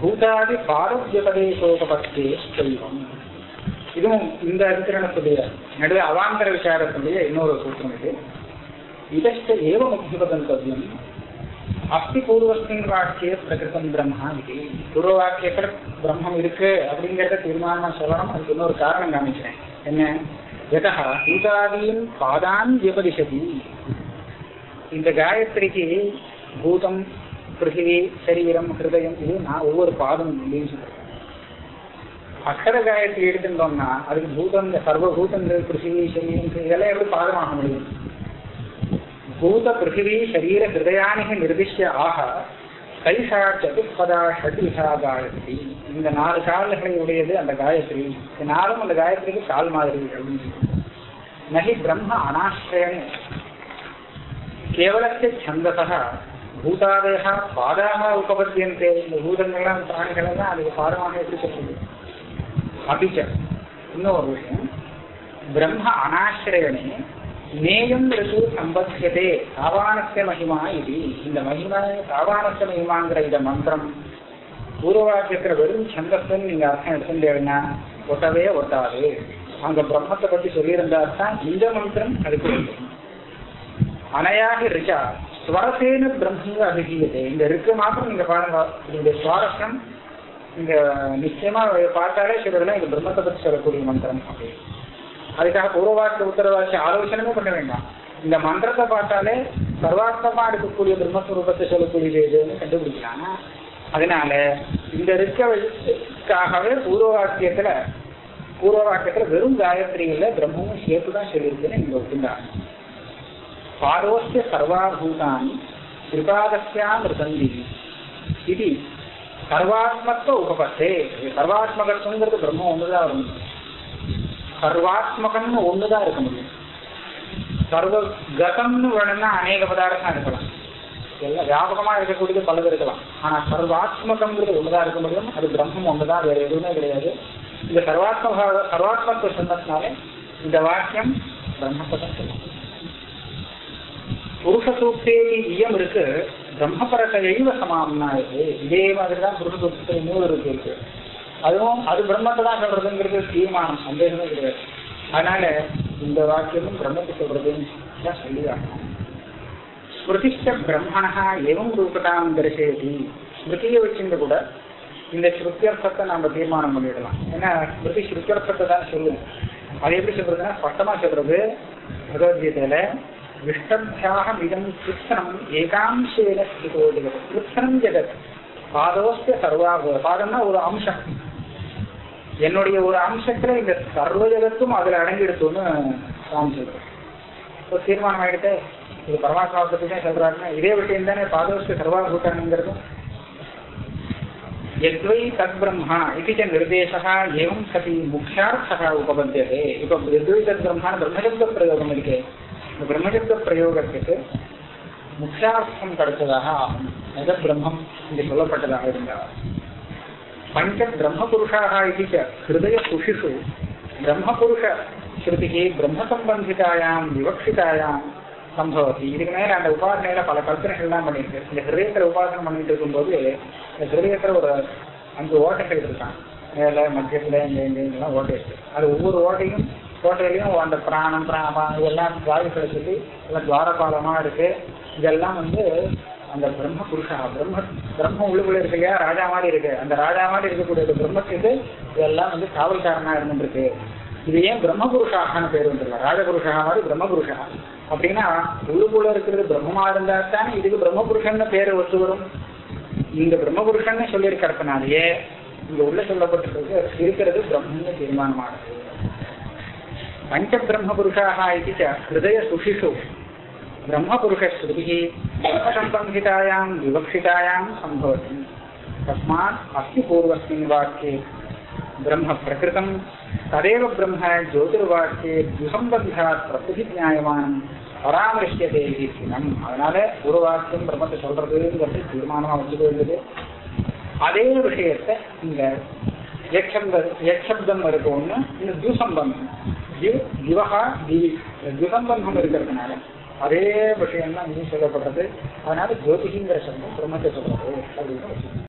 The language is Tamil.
பூதாதி பாரத்யபதேசோபத்தே செல்வம் இதுவும் இந்த அதிகரணத்துடைய நடுவே அவாந்தர விசாரத்துடைய இன்னொரு சூத்திரம் இது. இதஷ்ட ஏவ முக்கியபதந்தவியம் அஸ்தி பூர்வஸ்மின் வாக்கிய பிரகிருதம் பிரம்மா இது. பூர்வ வாக்கியத்துல பிரம்மம் இருக்கு அப்படிங்கிறத தீர்மானமா சொல்லணும். அதுக்கு இன்னொரு காரணம் காமிக்கிறேன். என்ன? எதா பூதாதியின் பாதான் விபதிஷதி இந்த காயத்ரிக்கு பூதம் பிருகிவி சரீரம் ஹிருதயம் இது நான் ஒவ்வொரு பாதம் சொல்லியிருக்கேன் அக்கர காயத்தில் எடுத்துட்டோம்னா அதுக்கு பூதங்க சர்வ பூதங்கள் பிருகிவி சரீரம் இதெல்லாம் எப்படி பாதமாக முடியும்? பூத பிருகிவி சரீர ஹிருதயானிகை நிர்திஷ்ட ஆக கைஷா சதுப்பதா ஷட்விஷா காயத்ரி. இந்த நாலு கால்களை உடையது அந்த காயத்ரி. நாளும் அந்த காயத்ரிக்கு கால் மாதிரி நகி பிரம்ம அனாசிரயன் கேவலத்தை சந்தசா பூதாதேக பாதாக உபபத்தியந்தே இந்த பூதங்கள்லாம் பிராணிகளெல்லாம் அதுக்கு பாதமாக எப்படி சொல்றது அபிச்ச இன்னொரு விஷயம். பிரம்ம அனாசிரயணே நேயம் ரிசு சம்பத்தியதே சாவானஸ்ய மகிமா இது. இந்த மகிமா சாவானஸ்ய மகிமாங்கிற இந்த மந்திரம் பூர்வவாக்கியத்துல வெறும் சந்தஸ்ன்னு நீங்க அர்த்தம் எடுத்துட்டேன்னா ஒட்டவே ஒட்டாது. அங்க பிரம்மத்தை பத்தி சொல்லியிருந்தா தான் இந்த மந்திரம் அதுக்கு அனையாக ரிச்சா ஸ்வரசேன பிரம்மங்க அபிகீயதே இந்த இருக்கு மாத்திரம் நீங்க பாருங்க. இந்த சுவாரஸ்யம் இங்க நிச்சயமா பார்த்தாலே சிலர்லாம் இந்த பிரம்மத்தை சொல்லக்கூடிய மந்திரம். அப்படின்னு அதுக்காக பூர்வவாக்கிய உத்தரவாசி ஆலோசனமே பண்ண வேண்டாம். இந்த மந்திரத்தை பார்த்தாலே சர்வாத்மமா இருக்கக்கூடிய பிரம்மஸ்வரூபத்தை சொல்லக்கூடியது எதுன்னு கண்டுபிடிக்கலாம்? அதனால இந்த இருக்காகவே பூர்வ வாக்கியத்துல பூர்வ வாக்கியத்துல வெறும் காயத்ரியில பிரம்மமும் சேர்த்து தான் சொல்லியிருக்குன்னு நீங்க ஒத்துண்டாங்க பாரோஸ்ய சர்வாபூதானி திரிபாதஸ்யாம் ரிசந்தி இது சர்வாத்மத்துவ உபபத்தே சர்வாத்மகத்துவங்கிறது பிரம்மம் ஒண்ணுதான் இருக்கும் சர்வாத்மகம்னு ஒண்ணுதான் இருக்க முடியும் சர்வ கதம்னு வேணும்னா அநேக பதார்த்தம் இருக்கலாம் எல்லாம் வியாபகமா இருக்கக்கூடியது பலது இருக்கலாம். ஆனா சர்வாத்மகம்ங்கிறது ஒண்ணுதான் இருக்க முடியும் அது பிரம்மம் ஒண்ணுதான் வேற எதுவுமே கிடையாது. இந்த சர்வாத்மக சர்வாத்மத்துவ சொன்னதுனால இந்த வாக்கியம் பிரம்மத்தை சொல்லலாம் சொல்லும் புருஷ இயம் இருக்கு பிரம்மபரத்தையைவ சமாம்னா இருக்கு இதே மாதிரிதான் புருஷ சூக்தத்தை இருக்கு அதுவும் அது பிரம்மத்தை தான் சொல்றதுங்கிறது தீர்மானம் சந்தேகமே கிடையாது. அதனால இந்த வாக்கியமும் பிரம்மத்தை சொல்றதுன்னு தான் சொல்லி ஸ்மிருதிஷ்ட பிரம்மணா எவம் ரூபதாம் தரிசேதி ஸ்மிருதியை வச்சிருந்து கூட இந்த ஸ்ருத்தியர்த்தத்தை நம்ம தீர்மானம் பண்ணிடலாம். ஏன்னா ஸ்மிருதி ஸ்ருத்தியர்த்தத்தை தான் சொல்லுவோம் அது எப்படி சொல்றதுன்னா ஸ்பஷ்டமா சொல்றது பகவத்கீதையில விஷ்டபியாகமிதம் கிருத்தனம் ஏகாம்சேன ஸ்திதோ ஜெகத் கிருத்தனம் ஜெகத் பாதோஸ்ய சர்வாப பாதம்னா ஒரு அம்சம். என்னுடைய ஒரு அம்சத்துல இந்த சர்வ ஜெகத்தும் அதுல அடங்கிடுத்துன்னு சாமி சொல்றேன் இப்போ தீர்மானம் ஆகிட்டு இது பரமாத்மா பத்தி தான் சொல்றாருன்னா இதே விஷயம் தானே பாதோஸ்ய சர்வாபூட்டானுங்கிறதும் எத்வை தத் பிரம்மா இது நிர்தேசா ஏவம் சதி முக்கியார்த்தா உபபத்தியதே இப்போ எத்வை தத் பிரம்மான பிரம்மசப்த பிரயோகம் இருக்கே. இந்த பிரம்மசப்த பிரயோகத்துக்கு முக்கியார்த்தம் கிடைச்சதாக ஆகும். எத பிரம்மம் இங்கே சொல்லப்பட்டதாக இருந்தார் பஞ்ச பிரம்மபுருஷாக இது ச ஹிருதய சுஷிஷு பிரம்மபுருஷ ஸ்ருதிக்கு பிரம்மசம்பந்திதாயாம் விவக்ஷிதாயாம் சம்பவத்தி இதுக்கு மேல அந்த உபாசனையில பல கல்பனைகள்லாம் பண்ணிருக்கு இந்த ஹிருதயத்துல உபாசனம் பண்ணிட்டு இருக்கும்போது இந்த ஹிருதயத்துல ஒரு அஞ்சு ஓட்டைகள் இருக்கான் மேல மத்தியத்துல இங்க இங்க இங்கெல்லாம் ஓட்டை இருக்கு. அது ஒவ்வொரு ஓட்டையும் ஓட்டையிலையும் அந்த பிராணம் பிராணம் இதெல்லாம் வாயுக்களை சொல்லி எல்லாம் துவாரபாலமா இருக்கு. இதெல்லாம் வந்து அந்த பிரம்ம புருஷா பிரம்ம பிரம்ம உள்ளுக்குள்ள இருக்கு இல்லையா? ராஜா மாதிரி இருக்கு. அந்த ராஜா மாதிரி இருக்கக்கூடிய பிரம்மத்துக்கு இதெல்லாம் வந்து காவல்காரனா இருந்துருக்கு. இது ஏன் பிரம்ம புருஷாகனு பேர் வந்துருக்கா? ராஜபுருஷா மாதிரி பிரம்ம புருஷா அப்படின்னா உள்ளுக்குள்ள இருக்கிறது பிரம்மமா இருந்தா தானே இதுக்கு பிரம்ம புருஷன்னு பேர் ஒத்து வரும். இந்த பிரம்ம புருஷன்னு சொல்லியிருக்கிறதுனாலயே இங்க உள்ள சொல்லப்பட்டிருக்கு இருக்கிறது பிரம்மன்னு தீர்மானமானது. பஞ்ச பிரம்ம புருஷாக இது ச ஹிருதய சுஷிஷு பிரம்ம புருஷ ஸ்ருதி சம்பந்திதாயாம் விவக்ஷிதாயாம் சம்பவதி தஸ்மாத் அஸ்தி பூர்வஸ்மின் வாக்கியே பிரம்ம பிரகிருதம் ததேவ பிரம்ம ஜோதிர்வாக்கியே துசம்பந்தாத் பிரசிதிஞாயமானம் பராமரிஷ்யதே சினம் அதனால ஒரு வாக்கியம் பிரம்மத்தை சொல்றதுங்கிறது தீர்மானமா வச்சுக்க வேண்டியது. அதே விஷயத்தை இங்க யக்ஷப்த யக்ஷப்தம் இருக்கு ஒண்ணு இந்த துசம்பந்தம். திவ் திவகா திவி திவசம்பந்தம் இருக்கிறதுனால அதே விஷயம் தான் இங்கே சொல்லப்படுறது. அதனால ஜோதிஷிங்கிற சப்தம் பிரம்மத்தை சொல்றது. அப்படின்னு